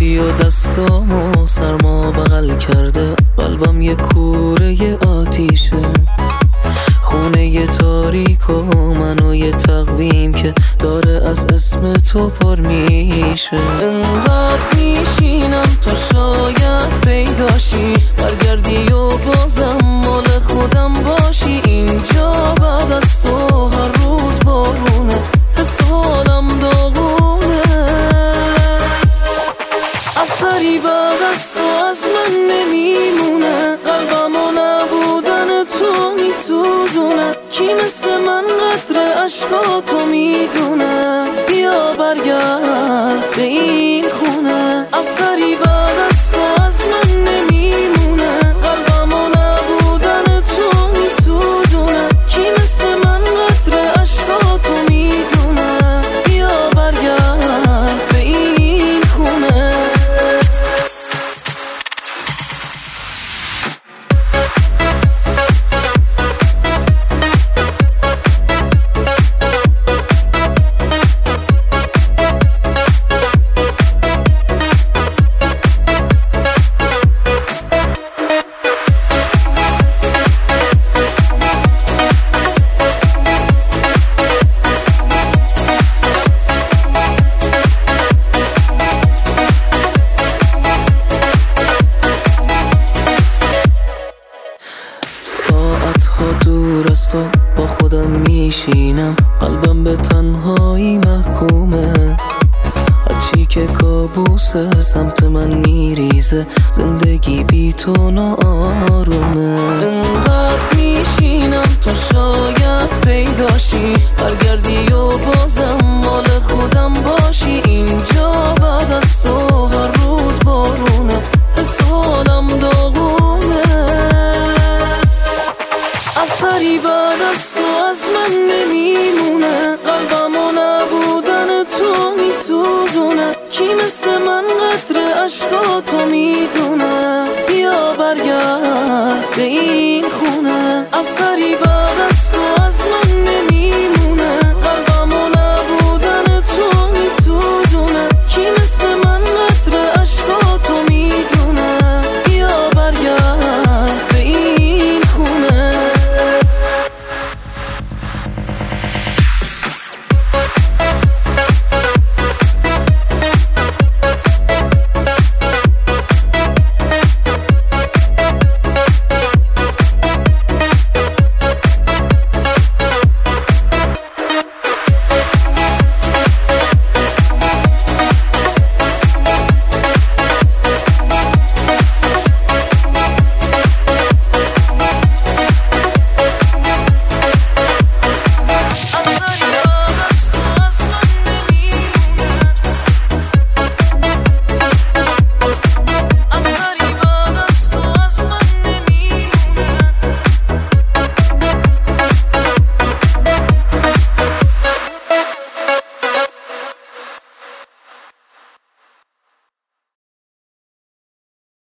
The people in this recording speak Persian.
رفتی و دستامو سرما بغل کرده. قلبم یه کوره آتیشه. خونه یه تاریک و منو یه تقویم که داره از اسم تو پر میشه. انقدر میشینم تا شاید پیداشی برگردی و قدر عشقاتو می‌دونه بیا برگرد. به این ساعت ها دور از تو با خودم میشینم. قلبم به تنهایی محکومه. هرچی که کابوسه سمت من میریزه زندگی بی تو ناآرومه. انقدر میشینم تا شاید پیداشی برگردی و بازم از تو از من نمیمونه. قلبم و نبودن تو میسوزونه. کی مثل من قدر عشقا تو می‌دونه. بیا برگرد به این خونه. از سری